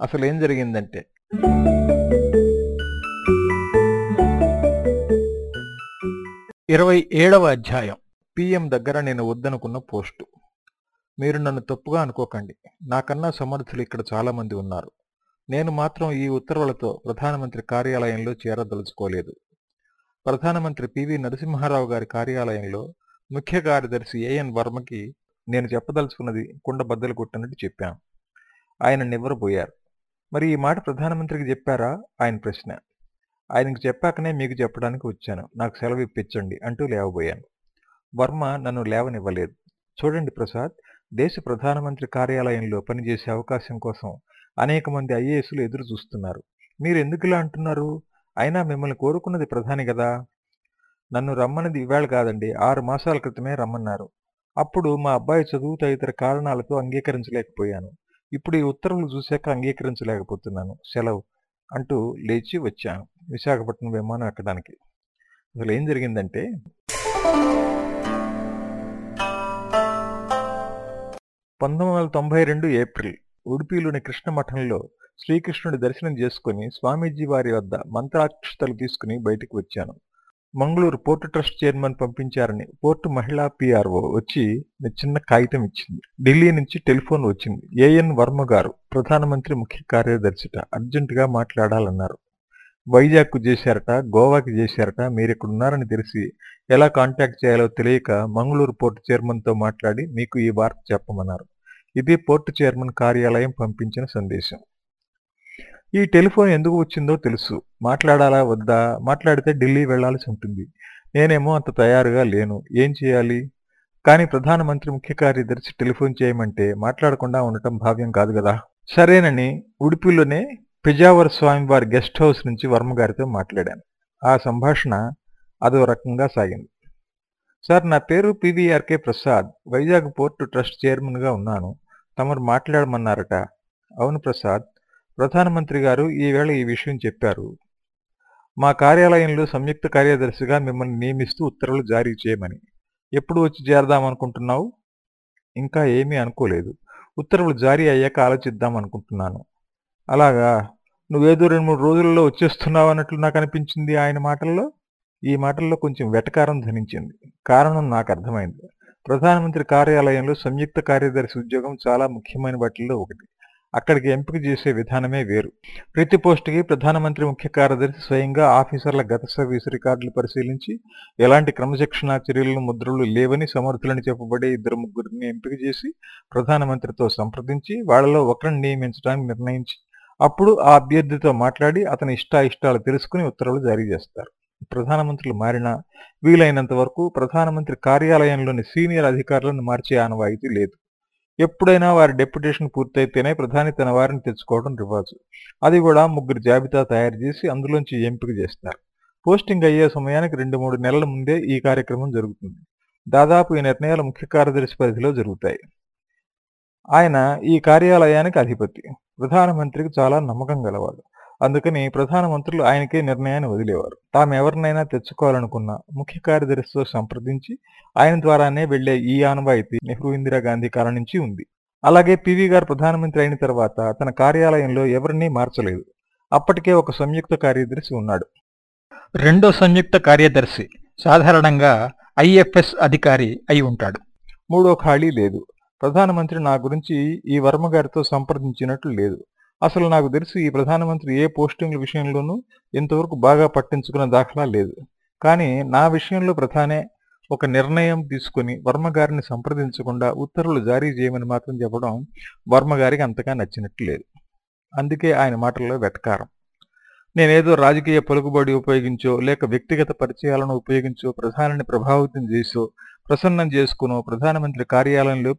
అసలు ఏం జరిగిందంటే ఇరవై ఏడవ అధ్యాయం. పిఎం దగ్గర నేను వద్దనుకున్న పోస్టు. మీరు నన్ను తప్పుగా అనుకోకండి. నాకన్నా సమర్థులు ఇక్కడ చాలామంది ఉన్నారు. నేను మాత్రం ఈ ఉత్తర్వులతో ప్రధానమంత్రి కార్యాలయంలో చేరదలుచుకోలేదు. ప్రధానమంత్రి పివి నరసింహారావు గారి కార్యాలయంలో ముఖ్య కార్యదర్శి ఏఎన్ వర్మకి నేను చెప్పదలుచుకున్నది కుండ బద్దలు కొట్టినట్టు చెప్పాను. ఆయన నివ్వరపోయారు. మరి ఈ మాట ప్రధానమంత్రికి చెప్పారా? ఆయన ప్రశ్న. ఆయనకు చెప్పాకనే మీకు చెప్పడానికి వచ్చాను. నాకు సెలవు ఇప్పించండి అంటూ లేవబోయాను. వర్మ నన్ను లేవనివ్వలేదు. చూడండి ప్రసాద్ దేశ ప్రధానమంత్రి కార్యాలయంలో పనిచేసే అవకాశం కోసం అనేక మంది ఐఏఎస్లు ఎదురు చూస్తున్నారు. మీరు ఎందుకు ఇలా అంటున్నారు? అయినా మిమ్మల్ని కోరుకున్నది ప్రధాని కదా. నన్ను రమ్మన్నది ఇవాళ కాదండి ఆరు మాసాల క్రితమే రమ్మన్నారు. అప్పుడు మా అబ్బాయి చదువు తదితర కారణాలతో అంగీకరించలేకపోయాను. ఇప్పుడు ఈ ఉత్తర్వులు చూశాక అంగీకరించలేకపోతున్నాను. సెలవు అంటూ లేచి వచ్చాను విశాఖపట్నం విమానం ఎక్కడానికి. అసలు ఏం జరిగిందంటే పంతొమ్మిది వందల తొంభై రెండు ఏప్రిల్ ఉడిపిలోని కృష్ణమఠంలో శ్రీకృష్ణుడి దర్శనం చేసుకుని స్వామీజీ వారి వద్ద మంత్రాక్షతలు తీసుకుని బయటికి వచ్చాను. మంగళూరు పోర్టు ట్రస్ట్ చైర్మన్ పంపించారని పోర్టు మహిళా పిఆర్ఓ వచ్చి చిన్న కాగితం ఇచ్చింది. ఢిల్లీ నుంచి టెలిఫోన్ వచ్చింది. ఏఎన్ వర్మ గారు ప్రధానమంత్రి ముఖ్య కార్యదర్శిట అర్జెంటుగా మాట్లాడాలన్నారు. వైజాగ్కు చేశారట గోవాకి చేశారట మీరిక్కడున్నారని తెలిసి ఎలా కాంటాక్ట్ చేయాలో తెలియక మంగళూరు పోర్టు చైర్మన్తో మాట్లాడి మీకు ఈ వార్త చెప్పమన్నారు. ఇది పోర్టు చైర్మన్ కార్యాలయం పంపించిన సందేశం. ఈ టెలిఫోన్ ఎందుకు వచ్చిందో తెలుసు. మాట్లాడాలా వద్దా? మాట్లాడితే ఢిల్లీ వెళ్ళాల్సి ఉంటుంది. నేనేమో అంత తయారుగా లేను. ఏం చేయాలి? కానీ ప్రధానమంత్రి ముఖ్య కార్యదర్శి టెలిఫోన్ చేయమంటే మాట్లాడకుండా ఉండటం భావ్యం కాదు కదా. సరేనని ఉడిపిలోనే పిజావర్ స్వామి వారి గెస్ట్ హౌస్ నుంచి వర్మగారితో మాట్లాడాను. ఆ సంభాషణ అదో రకంగా సాగింది. సార్ నా పేరు PVRK Prasad. Vizag port trust చైర్మన్గా ఉన్నాను. తమరు మాట్లాడమన్నారట. అవును ప్రసాద్. ప్రధానమంత్రి గారు ఈవేళ ఈ విషయం చెప్పారు. మా కార్యాలయంలో సంయుక్త కార్యదర్శిగా మిమ్మల్ని నియమిస్తూ ఉత్తర్వులు జారీ చేయమని. ఎప్పుడు వచ్చి చేరదామనుకుంటున్నావు ఇంకా ఏమీ అనుకోలేదు. ఉత్తర్వులు జారీ అయ్యాక ఆలోచిద్దాం అనుకుంటున్నాను. అలాగా? నువ్వేదో రెండు మూడు రోజుల్లో వచ్చేస్తున్నావు అన్నట్లు నాకు అనిపించింది ఆయన మాటల్లో? ఈ మాటల్లో కొంచెం వెటకారం ధనించింది కారణం నాకు అర్థమైంది. ప్రధానమంత్రి కార్యాలయంలో సంయుక్త కార్యదర్శి ఉద్యోగం చాలా ముఖ్యమైన వాటిల్లో ఒకటి. అక్కడికి ఎంపిక చేసే విధానమే వేరు. ప్రతి పోస్టుకి ప్రధానమంత్రి ముఖ్య కార్యదర్శి స్వయంగా ఆఫీసర్ల గత సర్వీసు రికార్డులు పరిశీలించి ఎలాంటి క్రమశిక్షణా చర్యలను ముద్రలు లేవని సమర్థులని చెప్పబడే ఇద్దరు ముగ్గురిని ఎంపిక చేసి ప్రధానమంత్రితో సంప్రదించి వాళ్ళలో ఒకరిని నియమించడానికి నిర్ణయించి అప్పుడు ఆ అభ్యర్థితో మాట్లాడి అతని ఇష్టాయిష్టాలు తెలుసుకుని ఉత్తర్వులు జారీ చేస్తారు. ప్రధానమంత్రులు మారినా వీలైనంత వరకు ప్రధానమంత్రి కార్యాలయంలోని సీనియర్ అధికారులను మార్చే ఆనవాయితీ లేదు. ఎప్పుడైనా వారి డెప్యుటేషన్ పూర్తయితేనే ప్రధాని తన వారిని తెచ్చుకోవడం రివాజు. అది కూడా ముగ్గురు జాబితా తయారు చేసి అందులోంచి ఎంపిక చేస్తారు. పోస్టింగ్ అయ్యే సమయానికి రెండు మూడు నెలల ముందే ఈ కార్యక్రమం జరుగుతుంది. దాదాపు ఈ నిర్ణయాలు ముఖ్య కార్యదర్శి పరిధిలో జరుగుతాయి. ఆయన ఈ కార్యాలయానికి అధిపతి. ప్రధానమంత్రికి చాలా నమ్మకం గలవాడు. అందుకని ప్రధానమంత్రులు ఆయనకే నిర్ణయాన్ని వదిలేవారు. తాము ఎవరినైనా తెచ్చుకోవాలనుకున్న ముఖ్య కార్యదర్శితో సంప్రదించి ఆయన ద్వారానే వెళ్ళే ఈ ఆనవాయితీ నెహ్రూ ఇందిరాగాంధీ కాలం నుంచి ఉంది. అలాగే పివి గారు ప్రధానమంత్రి అయిన తర్వాత తన కార్యాలయంలో ఎవరినీ మార్చలేదు. అప్పటికే ఒక సంయుక్త కార్యదర్శి ఉన్నాడు. రెండో సంయుక్త కార్యదర్శి సాధారణంగా ఐఎఫ్ఎస్ అధికారి అయి ఉంటాడు. మూడో ఖాళీ లేదు. ప్రధానమంత్రి నా గురించి ఈ వర్మ గారితో సంప్రదించినట్లు లేదు. అసలు నాకు తెలుసు ఈ ప్రధానమంత్రి ఏ పోస్టింగ్ల విషయంలోనూ ఇంతవరకు బాగా పట్టించుకున్న దాఖలా లేదు. కానీ నా విషయంలో ప్రధానే ఒక నిర్ణయం తీసుకుని వర్మ గారిని సంప్రదించకుండా ఉత్తర్వులు జారీ చేయమని మాత్రం చెప్పడం వర్మగారికి అంతగా నచ్చినట్లు లేదు. అందుకే ఆయన మాటల్లో వెటకారం. నేనేదో రాజకీయ పలుకుబడి ఉపయోగించో లేక వ్యక్తిగత పరిచయాలను ఉపయోగించో ప్రధానిని ప్రభావితం చేసో ప్రసన్నం చేసుకునో ప్రధానమంత్రి కార్యాలయంలో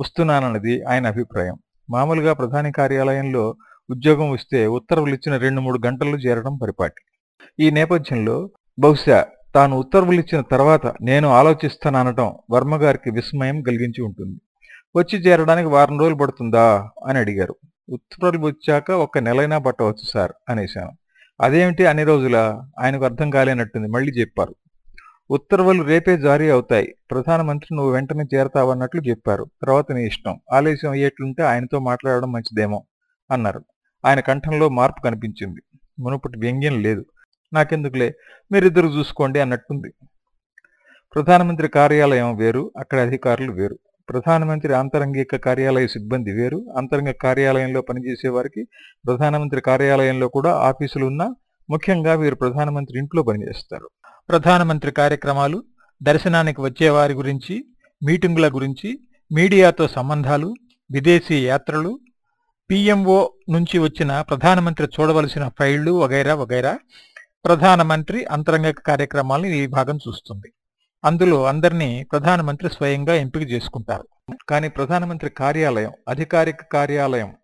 వస్తున్నానన్నది ఆయన అభిప్రాయం. మామూలుగా ప్రధాని కార్యాలయంలో ఉద్యోగం వస్తే ఉత్తర్వులు ఇచ్చిన రెండు మూడు గంటల్లో చేరడం పరిపాటి. ఈ నేపథ్యంలో బహుశా తాను ఉత్తర్వులు ఇచ్చిన తర్వాత నేను ఆలోచిస్తాననటం వర్మగారికి విస్మయం కలిగించి ఉంటుంది. వచ్చి చేరడానికి వారం రోజులు పడుతుందా? అని అడిగారు. ఉత్తర్వులు వచ్చాక ఒక నెలైనా పట్టవచ్చు సార్ అనేశాను. అదేమిటి అన్ని రోజులా? ఆయనకు అర్థం కాలేనట్టుంది. మళ్ళీ చెప్పారు. ఉత్తర్వులు రేపే జారీ అవుతాయి. ప్రధానమంత్రి నువ్వు వెంటనే చేరతావన్నట్లు చెప్పారు. తర్వాత నీ ఇష్టం. ఆలస్యం అయ్యేట్లుంటే ఆయనతో మాట్లాడడం మంచిదేమో అన్నారు. ఆయన కంఠంలో మార్పు కనిపించింది. మునుపటి వ్యంగ్యం లేదు. నాకెందుకులే? మీరిద్దరు చూసుకోండి అన్నట్టుంది. ప్రధానమంత్రి కార్యాలయం వేరు. అక్కడ అధికారులు వేరు. ప్రధానమంత్రి అంతరంగిక కార్యాలయ సిబ్బంది వేరు. అంతరంగ కార్యాలయంలో పనిచేసే వారికి ప్రధానమంత్రి కార్యాలయంలో కూడా ఆఫీసులు ఉన్నా ముఖ్యంగా వీరు ప్రధానమంత్రి ఇంట్లో పనిచేస్తారు. ప్రధానమంత్రి కార్యక్రమాలు దర్శనానికి వచ్చేవారి గురించి మీటింగుల గురించి మీడియాతో సంబంధాలు విదేశీ యాత్రలు పిఎంఓ నుంచి వచ్చిన ప్రధానమంత్రి చూడవలసిన ఫైళ్ళు వగైరా వగైరా ప్రధానమంత్రి అంతరంగ కార్యక్రమాలను ఈ భాగం చూస్తుంది. అందులో అందరినీ ప్రధానమంత్రి స్వయంగా ఎంపిక చేసుకుంటారు. కానీ ప్రధానమంత్రి కార్యాలయం అధికారిక కార్యాలయం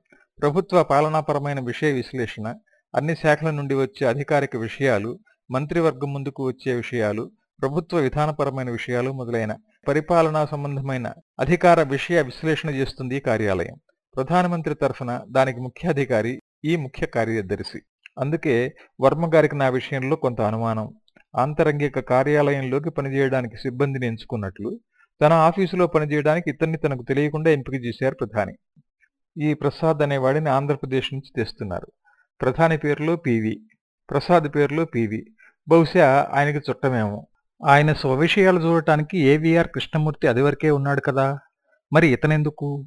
ప్రభుత్వ పాలనాపరమైన విషయ విశ్లేషణ అన్ని శాఖల నుండి వచ్చే అధికారిక విషయాలు మంత్రివర్గం ముందుకు వచ్చే విషయాలు ప్రభుత్వ విధానపరమైన విషయాలు మొదలైన పరిపాలనా సంబంధమైన అధికార విషయ విశ్లేషణ చేస్తుంది ఈ కార్యాలయం. ప్రధానమంత్రి తరఫున దానికి ముఖ్యాధికారి ఈ ముఖ్య కార్యదర్శి. అందుకే వర్మ గారికి నా విషయంలో కొంత అనుమానం. ఆంతరంగిక కార్యాలయంలోకి పనిచేయడానికి సిబ్బందిని ఎంచుకున్నట్లు తన ఆఫీసులో పనిచేయడానికి ఇతన్ని తనకు తెలియకుండా ఎంపిక చేశారు ప్రధాని. ఈ ప్రసాద్ అనేవాడిని ఆంధ్రప్రదేశ్ నుంచి తెస్తున్నారు. ప్రధాని పేరులో పివి. ప్రసాద్ పేరులో పివి. బహుశా ఆయనకి చుట్టమేమో. ఆయన స్వవిషయాలు చూడటానికి ఏవిఆర్ కృష్ణమూర్తి అదివరకే ఉన్నాడు కదా? మరి ఇతనెందుకు?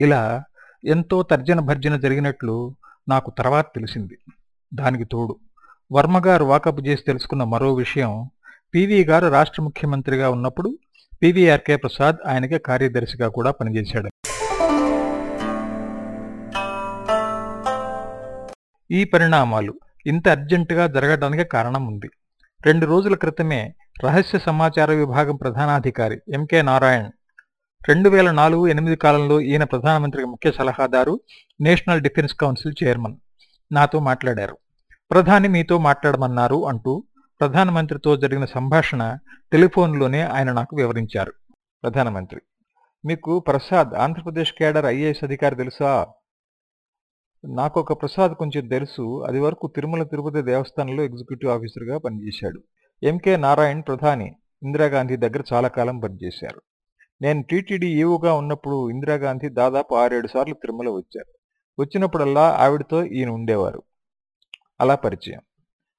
ఇలా ఎంతో తర్జన భర్జన జరిగినట్లు నాకు తర్వాత తెలిసింది. దానికి తోడు. వర్మగారు వాకప్ చేసి తెలుసుకున్న మరో విషయం పివి గారు రాష్ట్ర ముఖ్యమంత్రిగా ఉన్నప్పుడు పివిఆర్కే ప్రసాద్ ఆయనకి కార్యదర్శిగా కూడా పనిచేశాడు. ఈ పరిణామాలు ఇంత అర్జెంటుగా జరగడానికి కారణం ఉంది రెండు రోజుల క్రితమే రహస్య సమాచార విభాగం ప్రధానాధికారి ఎంకే నారాయణ్ రెండు వేల నాలుగు ఎనిమిది కాలంలో ఈయన ప్రధానమంత్రికి ముఖ్య సలహాదారు నేషనల్ డిఫెన్స్ కౌన్సిల్ చైర్మన్. నాతో మాట్లాడారు. ప్రధాని మీతో మాట్లాడమన్నారు అంటూ ప్రధానమంత్రితో జరిగిన సంభాషణ టెలిఫోన్లోనే ఆయన నాకు వివరించారు. ప్రధానమంత్రి మీకు ప్రసాద్ ఆంధ్రప్రదేశ్ కేడర్ ఐఏఎస్ అధికారి తెలుసా? నాకు ఒక ప్రసాద్ కొంచెం తెలుసు. అది వరకు తిరుమల తిరుపతి దేవస్థానంలో ఎగ్జిక్యూటివ్ ఆఫీసర్గా పనిచేశాడు. ఎంకే నారాయణ్ ప్రధాని ఇందిరాగాంధీ దగ్గర చాలా కాలం పనిచేశారు. నేను టీటీడీ ఈవోగా ఉన్నప్పుడు ఇందిరాగాంధీ దాదాపు ఆరేడు సార్లు తిరుమల వచ్చారు. వచ్చినప్పుడల్లా ఆవిడతో ఈయన ఉండేవారు. అలా పరిచయం.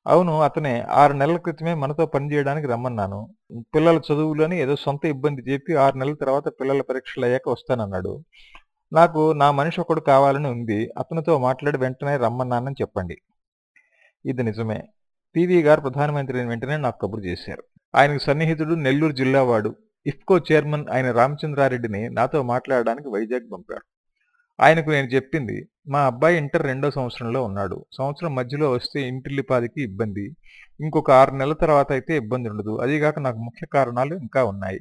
అవును అతనే ఆరు నెలల క్రితమే మనతో పనిచేయడానికి రమ్మన్నాను. పిల్లల చదువులని ఏదో సొంత ఇబ్బంది చెప్పి ఆరు నెలల తర్వాత పిల్లల పరీక్షలు అయ్యాక వస్తానన్నాడు. నాకు నా మనిషి ఒకడు కావాలని ఉంది. అతనితో మాట్లాడి వెంటనే రమ్మన్నానని చెప్పండి. ఇది నిజమే. టీవీ గారు ప్రధానమంత్రి అయిన వెంటనే నాకు కబురు చేశారు. ఆయనకు సన్నిహితుడు నెల్లూరు జిల్లావాడు ఇఫ్కో చైర్మన్ ఆయన రామచంద్రారెడ్డిని నాతో మాట్లాడడానికి వైజాగ్ పంపారు. ఆయనకు నేను చెప్పింది మా అబ్బాయి ఇంటర్ రెండో సంవత్సరంలో ఉన్నాడు. సంవత్సరం మధ్యలో వస్తే ఇంటిల్లిపాదికి ఇబ్బంది. ఇంకొక ఆరు నెలల తర్వాత అయితే ఇబ్బంది ఉండదు. అదీగాక నాకు ముఖ్య కారణాలు ఇంకా ఉన్నాయి.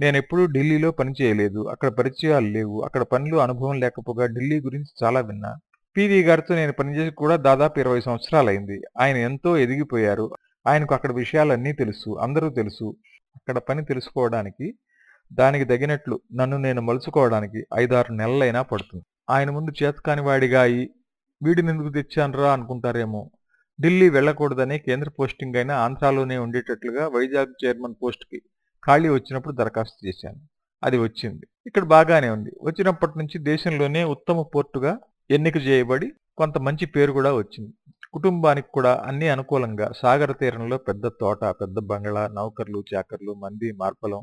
నేను ఎప్పుడూ ఢిల్లీలో పని చేయలేదు. అక్కడ పరిచయాలు లేవు. అక్కడ పనులు అనుభవం లేకపోగా ఢిల్లీ గురించి చాలా విన్నా. పీవీ గారితో నేను పనిచేసి కూడా దాదాపు ఇరవై సంవత్సరాలైంది. ఆయన ఎంతో ఎదిగిపోయారు. ఆయనకు అక్కడ విషయాలన్నీ తెలుసు. అందరూ తెలుసు. అక్కడ పని తెలుసుకోవడానికి దానికి తగినట్లు నన్ను నేను మలుచుకోవడానికి ఐదారు నెలలైనా పడుతుంది. ఆయన ముందు చేతకాని వాడిగా అయి వీడిని ఎందుకు తెచ్చానురా అనుకుంటారేమో. ఢిల్లీ వెళ్ళకూడదని కేంద్ర పోస్టింగ్ అయినా ఆంధ్రాలోనే ఉండేటట్లుగా వైజాగ్ చైర్మన్ పోస్ట్కి ఖాళీ వచ్చినప్పుడు దరఖాస్తు చేశాను. అది వచ్చింది. ఇక్కడ బాగానే ఉంది. వచ్చినప్పటి నుంచి దేశంలోనే ఉత్తమ పోర్టుగా ఎన్నిక చేయబడి కొంత మంచి పేరు కూడా వచ్చింది. కుటుంబానికి కూడా అన్ని అనుకూలంగా సాగర తీరంలో పెద్ద తోట పెద్ద బంగళా నౌకర్లు చాకర్లు మంది మార్పలం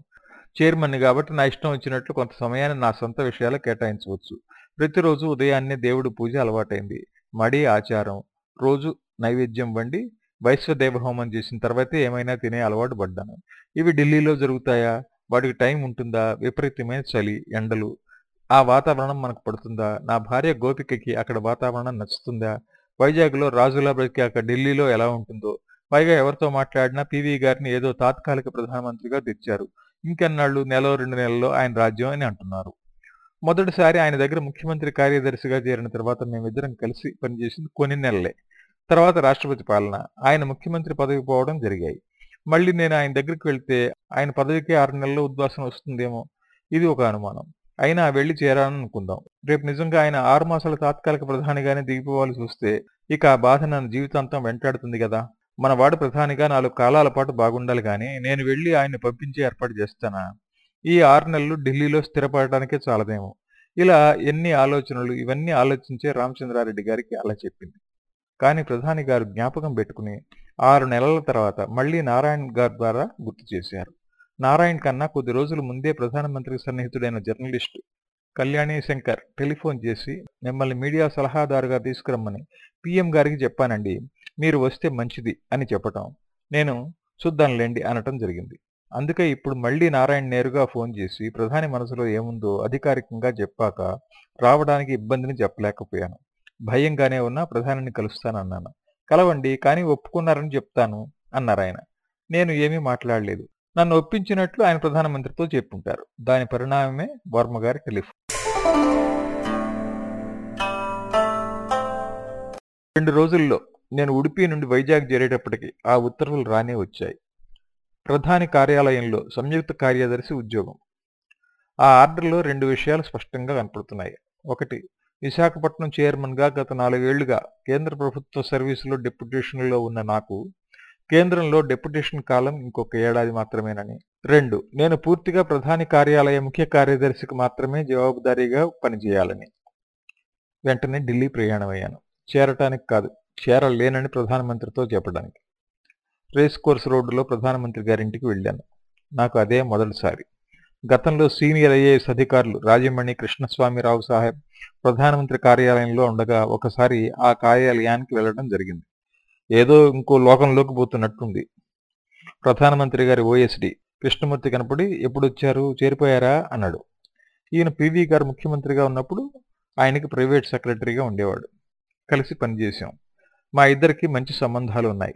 చైర్మన్ కాబట్టి నా ఇష్టం వచ్చినట్లు కొంత సమయాన్ని నా సొంత విషయాలు కేటాయించవచ్చు. ప్రతిరోజు ఉదయాన్నే దేవుడి పూజ అలవాటైంది. మడి ఆచారం రోజు నైవేద్యం వండి వైశ్వదేవ హోమం చేసిన తర్వాతే ఏమైనా తినే అలవాటు పడ్డాను. ఇవి ఢిల్లీలో జరుగుతాయా? వాటికి టైం ఉంటుందా? విపరీతమైన చలి ఎండలు. ఆ వాతావరణం మనకు పడుతుందా? నా భార్య గోపికకి అక్కడ వాతావరణం నచ్చుతుందా? వైజాగ్లో రాజులా బ్రతికాక ఢిల్లీలో ఎలా ఉంటుందో? పైగా ఎవరితో మాట్లాడినా పీవీ గారిని ఏదో తాత్కాలిక ప్రధానమంత్రిగా తెచ్చారు. ఇంకెన్నాళ్ళు? నెల రెండు నెలల్లో ఆయన రాజ్యం అని అంటున్నారు. మొదటిసారి ఆయన దగ్గర ముఖ్యమంత్రి కార్యదర్శిగా చేరిన తర్వాత మేమిద్దరం కలిసి పనిచేసింది కొన్ని నెలలే. తర్వాత రాష్ట్రపతి పాలన ఆయన ముఖ్యమంత్రి పదవి పోవడం జరిగాయి. మళ్ళీ నేను ఆయన దగ్గరికి వెళ్తే ఆయన పదవికి ఆరు నెలల ఉద్వాసన వస్తుందేమో ఇది ఒక అనుమానం. అయినా వెళ్ళి చేరాలని అనుకుందాం. రేపు నిజంగా ఆయన ఆరు మాసాల తాత్కాలిక ప్రధానిగానే దిగిపోవాల్సి వస్తే ఇక ఆ బాధ నన్ను జీవితాంతం వెంటాడుతుంది కదా. మన వాడు ప్రధానిగా నాలుగు కాలాల పాటు బాగుండాలి కానీ నేను వెళ్ళి ఆయన్ని పంపించి ఏర్పాటు చేస్తానా? ఈ ఆరు నెలలు ఢిల్లీలో స్థిరపడటానికే చాలదేమో. ఇలా ఎన్ని ఆలోచనలు ఇవన్నీ ఆలోచించే రామచంద్రారెడ్డి గారికి అలా చెప్పింది. కానీ ప్రధాని గారు జ్ఞాపకం పెట్టుకుని ఆరు నెలల తర్వాత మళ్ళీ నారాయణ్ గారి ద్వారా గుర్తు చేశారు. నారాయణ్ కన్నా కొద్ది రోజుల ముందే ప్రధానమంత్రికి సన్నిహితుడైన జర్నలిస్టు కళ్యాణి శంకర్ టెలిఫోన్ చేసి మిమ్మల్ని మీడియా సలహాదారుగా తీసుకురమ్మని పీఎం గారికి చెప్పానండి. మీరు వస్తే మంచిది అని చెప్పటం. నేను చూద్దాంలేండి అనటం జరిగింది. అందుకే ఇప్పుడు మళ్ళీ నారాయణ నేరుగా ఫోన్ చేసి ప్రధాని మనసులో ఏముందో అధికారికంగా చెప్పాక రావడానికి ఇబ్బందిని చెప్పలేకపోయాను. భయంగానే ఉన్నా ప్రధానిని కలుస్తానన్నాను కలవండి కానీ ఒప్పుకున్నారని చెప్తాను అన్నారు ఆయన. నేను ఏమీ మాట్లాడలేదు. నన్ను ఒప్పించినట్లు ఆయన ప్రధానమంత్రితో చెప్పుంటారు. దాని పరిణామమే వర్మ గారి టెలిఫోన్. రెండు రోజుల్లో నేను ఉడిపి నుండి వైజాగ్ చేరేటప్పటికి ఆ ఉత్తర్వులు రానే వచ్చాయి. ప్రధాని కార్యాలయంలో సంయుక్త కార్యదర్శి ఉద్యోగం. ఆ ఆర్డర్లో రెండు విషయాలు స్పష్టంగా కనపడుతున్నాయి. ఒకటి విశాఖపట్నం చైర్మన్గా గత నాలుగేళ్ళుగా కేంద్ర ప్రభుత్వ సర్వీసులో డెప్యుటేషన్లో ఉన్న నాకు కేంద్రంలో డెప్యుటేషన్ కాలం ఇంకొక ఏడాది మాత్రమేనని. రెండు నేను పూర్తిగా ప్రధాని కార్యాలయ ముఖ్య కార్యదర్శికి మాత్రమే జవాబుదారీగా పనిచేయాలని. వెంటనే ఢిల్లీ ప్రయాణమయ్యాను. చేరటానికి కాదు చేరలేనని ప్రధానమంత్రితో చెప్పడానికి. రేస్ కోర్స్ రోడ్డులో ప్రధానమంత్రి గారింటికి వెళ్ళాను. నాకు అదే మొదటిసారి. గతంలో సీనియర్ ఐఏఎస్ అధికారులు రాజమణి కృష్ణస్వామిరావు సాహెబ్ ప్రధానమంత్రి కార్యాలయంలో ఉండగా ఒకసారి ఆ కార్యాలయానికి వెళ్ళడం జరిగింది. ఏదో ఇంకో లోకంలోకి పోతున్నట్టుంది. ప్రధానమంత్రి గారి ఓఎస్డి కృష్ణమూర్తి కనపడి ఎప్పుడొచ్చారు? చేరిపోయారా? అన్నాడు. ఈయన పివి గారు ముఖ్యమంత్రిగా ఉన్నప్పుడు ఆయనకి ప్రైవేట్ సెక్రటరీగా ఉండేవాడు. కలిసి పనిచేశాం. మా ఇద్దరికి మంచి సంబంధాలు ఉన్నాయి.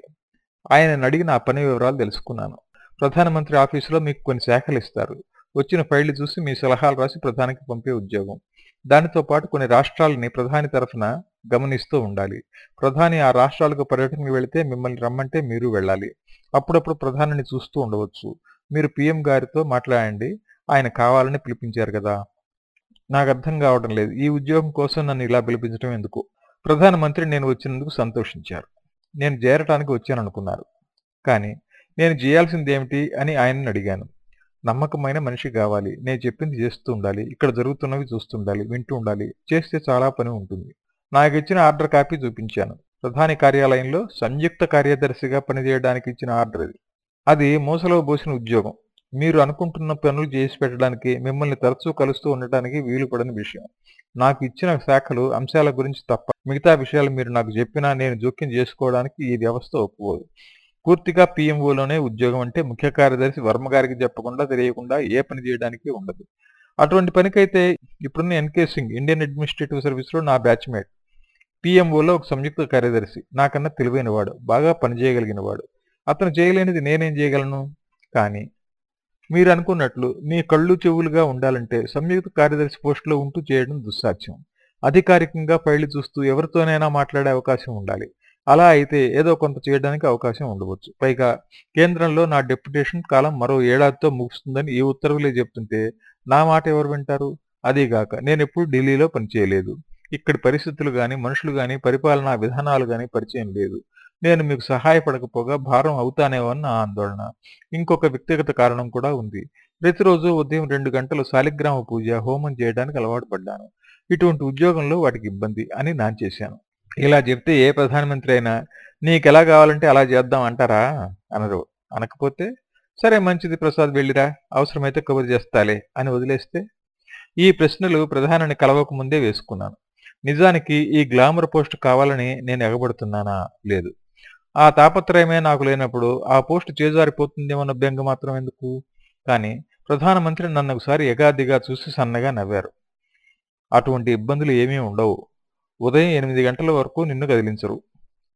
ఆయన అడిగిన ఆ పని వివరాలు తెలుసుకున్నాను. ప్రధానమంత్రి ఆఫీసులో మీకు కొన్ని శాఖలు ఇస్తారు. వచ్చిన ఫైళ్ళు చూసి మీ సలహాలు రాసి ప్రధానికి పంపే ఉద్యోగం. దానితో పాటు కొన్ని రాష్ట్రాలని ప్రధాని తరఫున గమనిస్తూ ఉండాలి. ప్రధాని ఆ రాష్ట్రాలకు పర్యటనకు వెళితే మిమ్మల్ని రమ్మంటే మీరు వెళ్ళాలి. అప్పుడప్పుడు ప్రధానిని చూస్తూ ఉండవచ్చు. మీరు పీఎం గారితో మాట్లాడండి. ఆయన కావాలని పిలిపించారు కదా. నాకు అర్థం కావడం లేదు. ఈ ఉద్యోగం కోసం నన్ను ఇలా పిలిపించడం ఎందుకు? ప్రధానమంత్రి నేను వచ్చినందుకు సంతోషించారు. నేను చేరటానికి వచ్చాననుకున్నారు. కానీ నేను చేయాల్సింది ఏమిటి అని ఆయనను అడిగాను. నమ్మకమైన మనిషి కావాలి. నేను చెప్పింది చేస్తూ ఉండాలి. ఇక్కడ జరుగుతున్నవి చూస్తుండాలి వింటూ ఉండాలి. చేస్తే చాలా పని ఉంటుంది. నాకు ఇచ్చిన ఆర్డర్ కాపీ చూపించాను. ప్రధాని కార్యాలయంలో సంయుక్త కార్యదర్శిగా పనిచేయడానికి ఇచ్చిన ఆర్డర్ అది. అది మూసలో పోసిన ఉద్యోగం. మీరు అనుకుంటున్న పనులు చేసి పెట్టడానికి మిమ్మల్ని తరచూ కలుస్తూ ఉండటానికి వీలు పడని విషయం. నాకు ఇచ్చిన శాఖలు అంశాల గురించి తప్ప మిగతా విషయాలు మీరు నాకు చెప్పినా నేను జోక్యం చేసుకోవడానికి ఈ వ్యవస్థ ఒప్పుకోదు. పూర్తిగా పీఎంఓలోనే ఉద్యోగం అంటే ముఖ్య కార్యదర్శి వర్మ గారికి చెప్పకుండా తెలియకుండా ఏ పని చేయడానికి ఉండదు. అటువంటి పనికైతే ఇప్పుడున్న ఎన్కే సింగ్ ఇండియన్ అడ్మినిస్ట్రేటివ్ సర్వీస్లో నా బ్యాచ్మేట్. పీఎంఓలో ఒక సంయుక్త కార్యదర్శి నాకన్నా తెలివైనవాడు బాగా పనిచేయగలిగినవాడు అతను చేయలేనిది నేనేం చేయగలను? కానీ మీరు అనుకున్నట్లు మీ కళ్ళు చెవులుగా ఉండాలంటే సంయుక్త కార్యదర్శి పోస్టులో ఉంటూ చేయడం దుస్సాధ్యం. అధికారికంగా ఫైళ్ళు చూస్తూ ఎవరితోనైనా మాట్లాడే అవకాశం ఉండాలి. అలా అయితే ఏదో కొంత చేయడానికి అవకాశం ఉండవచ్చు. పైగా కేంద్రంలో నా డెప్యుటేషన్ కాలం మరో ఏడాదితో ముగుస్తుందని ఈ ఉత్తర్వులే చెప్తుంటే నా మాట ఎవరు వింటారు? అదీగాక నేను ఎప్పుడు ఢిల్లీలో పనిచేయలేదు ఇక్కడి పరిస్థితులు కానీ మనుషులు కానీ పరిపాలనా విధానాలు కానీ పరిచయం లేదు. నేను మీకు సహాయపడకపోగా భారం అవుతానేవన్న నా ఆందోళన. ఇంకొక వ్యక్తిగత కారణం కూడా ఉంది. ప్రతిరోజు ఉదయం రెండు గంటలు శాలిగ్రామ పూజ హోమం చేయడానికి అలవాటు పడ్డాను. ఇటువంటి ఉద్యోగంలో వాటికి ఇబ్బంది అని నాన్ చేశాను ఇలా చెప్తే ఏ ప్రధానమంత్రి అయినా నీకు ఎలా కావాలంటే అలా చేద్దాం అంటారా? అనరు. అనకపోతే సరే మంచిది ప్రసాద్ వెళ్ళిరా అవసరమైతే కబురు చేస్తాలే అని వదిలేస్తే ఈ ప్రశ్నలు ప్రధానిని కలవక ముందే వేసుకున్నాను. నిజానికి ఈ గ్లామర్ పోస్ట్ కావాలని నేను ఎగబడుతున్నానా? లేదు. ఆ తాపత్రయమే నాకు లేనప్పుడు ఆ పోస్ట్ చేజారిపోతుందేమన్న బెంగ మాత్రం ఎందుకు? కానీ ప్రధానమంత్రి నన్ను ఒకసారి ఎగాదిగా చూసి సన్నగా నవ్వారు. అటువంటి ఇబ్బందులు ఏమీ ఉండవు. ఉదయం ఎనిమిది గంటల వరకు నిన్ను కదిలించరు.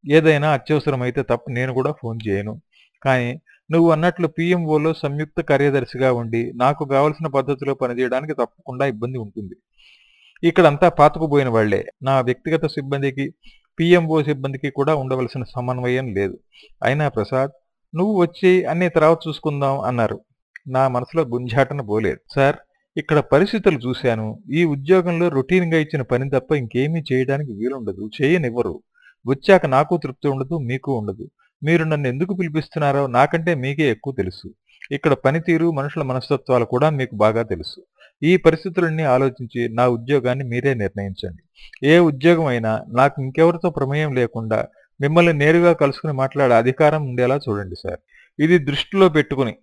ఏదైనా అత్యవసరమైతే తప్ప నేను కూడా ఫోన్ చేయను. కానీ నువ్వు అన్నట్లు పీఎంఓలో సంయుక్త కార్యదర్శిగా ఉండి నాకు కావలసిన పద్ధతిలో పనిచేయడానికి తప్పకుండా ఇబ్బంది ఉంటుంది. ఇక్కడంతా పాతకుపోయిన వాళ్ళే. నా వ్యక్తిగత సిబ్బందికి పిఎంఓ సిబ్బందికి కూడా ఉండవలసిన సమన్వయం లేదు. అయినా ప్రసాద్ నువ్వు వచ్చి అన్ని తర్వాత చూసుకుందాం అన్నారు. నా మనసులో గుంజాటన పోలేదు. సార్ ఇక్కడ పరిస్థితులు చూశాను. ఈ ఉద్యోగంలో రొటీన్గా ఇచ్చిన పని తప్ప ఇంకేమీ చేయడానికి వీలుండదు. చేయనివ్వరు. వచ్చాక నాకు తృప్తి ఉండదు మీకు ఉండదు. మీరు నన్ను ఎందుకు పిలిపిస్తున్నారో నాకంటే మీకే ఎక్కువ తెలుసు. ఇక్కడ పనితీరు మనుషుల మనస్తత్వాలు కూడా మీకు బాగా తెలుసు. ఈ పరిస్థితులన్నీ ఆలోచించి నా ఉద్యోగాన్ని మీరే నిర్ణయించండి. ఏ ఉద్యోగం అయినా నాకు ఇంకెవరితో ప్రమేయం లేకుండా మిమ్మల్ని నేరుగా కలుసుకుని మాట్లాడే అధికారం ఉండేలా చూడండి సార్. ఇది దృష్టిలో పెట్టుకుని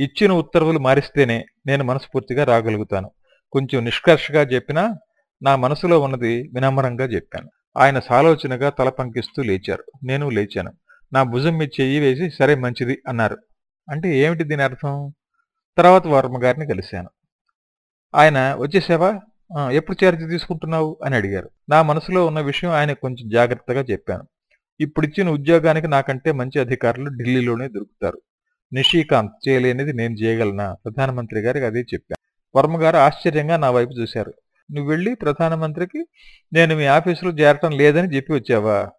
ఇచ్చిన ఉత్తర్వులు మారిస్తేనే నేను మనస్ఫూర్తిగా రాగలుగుతాను. కొంచెం నిష్కర్షగా చెప్పినా నా మనసులో ఉన్నది వినమ్రంగా చెప్పాను. ఆయన సాలోచనగా తల పంకిస్తూ లేచారు. నేను లేచాను. నా భుజం మీద చెయ్యి వేసి సరే మంచిది అన్నారు. అంటే ఏమిటి దీని అర్థం? తర్వాత వర్మ గారిని కలిశాను. ఆయన వచ్చేసావా? ఎప్పుడు ఛార్జ్ తీసుకుంటున్నావు? అని అడిగారు. నా మనసులో ఉన్న విషయం ఆయన కొంచెం జాగ్రత్తగా చెప్పాను. ఇప్పుడిచ్చిన ఉద్యోగానికి నాకంటే మంచి అధికారులు ఢిల్లీలోనే దొరుకుతారు. నిషికాంత్ చేయలేనిది నేను చేయగలనా? ప్రధానమంత్రి గారికి అదే చెప్పాను వర్మ గారు ఆశ్చర్యంగా నా వైపు చూశారు. నువ్వు వెళ్ళి ప్రధానమంత్రికి నేను మీ ఆఫీసులో చేరటం లేదని చెప్పి వచ్చావా?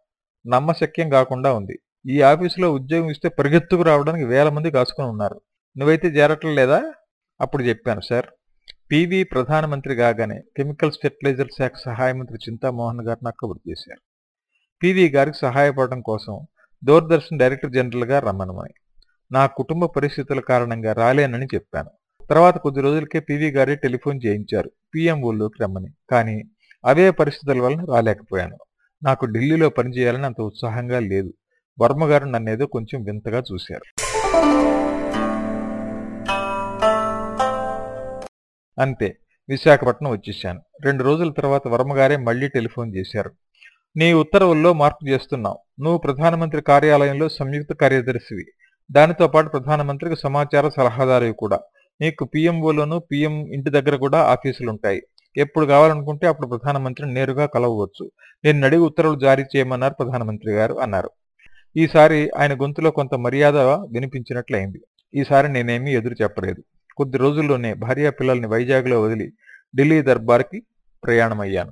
నమ్మశక్యం కాకుండా ఉంది. ఈ ఆఫీసులో ఉద్యోగం ఇస్తే పరిగెత్తుకు రావడానికి వేల మంది కాసుకొని ఉన్నారు. నువ్వైతే చేరటం లేదా? అప్పుడు చెప్పాను సార్. పివి ప్రధానమంత్రి కాగానే కెమికల్స్ ఫెర్టిలైజర్ శాఖ సహాయ మంత్రి చింతామోహన్ గారు నాకు కబురు చేశారు. పివి గారికి సహాయపడడం కోసం దూరదర్శన్ డైరెక్టర్ జనరల్గా రమ్మనమని నా కుటుంబ పరిస్థితుల కారణంగా రాలేనని చెప్పాను. తర్వాత కొద్ది రోజులకే పివి గారే టెలిఫోన్ చేయించారు. పిఎంఓలోకి రమ్మని. కానీ అవే పరిస్థితుల వలన రాలేకపోయాను. నాకు ఢిల్లీలో పనిచేయాలని అంత ఉత్సాహంగా లేదు. వర్మ గారు నన్నేదో కొంచెం వింతగా చూశారు. అంతే. విశాఖపట్నం వచ్చేసాను. రెండు రోజుల తర్వాత వర్మగారే మళ్ళీ టెలిఫోన్ చేశారు. నీ ఉత్తర్వుల్లో మార్పు చేస్తున్నావు. నువ్వు ప్రధానమంత్రి కార్యాలయంలో సంయుక్త కార్యదర్శివి. దానితో పాటు ప్రధానమంత్రికి సమాచార సలహాదారు కూడా. నీకు పిఎంఓలోను పిఎం ఇంటి దగ్గర కూడా ఆఫీసులుంటాయి. ఎప్పుడు కావాలనుకుంటే అప్పుడు ప్రధానమంత్రిని నేరుగా కలవవచ్చు. నేను అడిగి ఉత్తర్వులు జారీ చేయమన్నారు ప్రధానమంత్రి గారు అన్నారు. ఈసారి ఆయన గొంతులో కొంత మర్యాద వినిపించినట్లయింది. ఈసారి నేనేమీ ఎదురు చెప్పలేదు. కొద్ది రోజుల్లోనే భార్యా పిల్లల్ని వైజాగ్లో వదిలి ఢిల్లీ దర్బార్కి ప్రయాణమయ్యాను.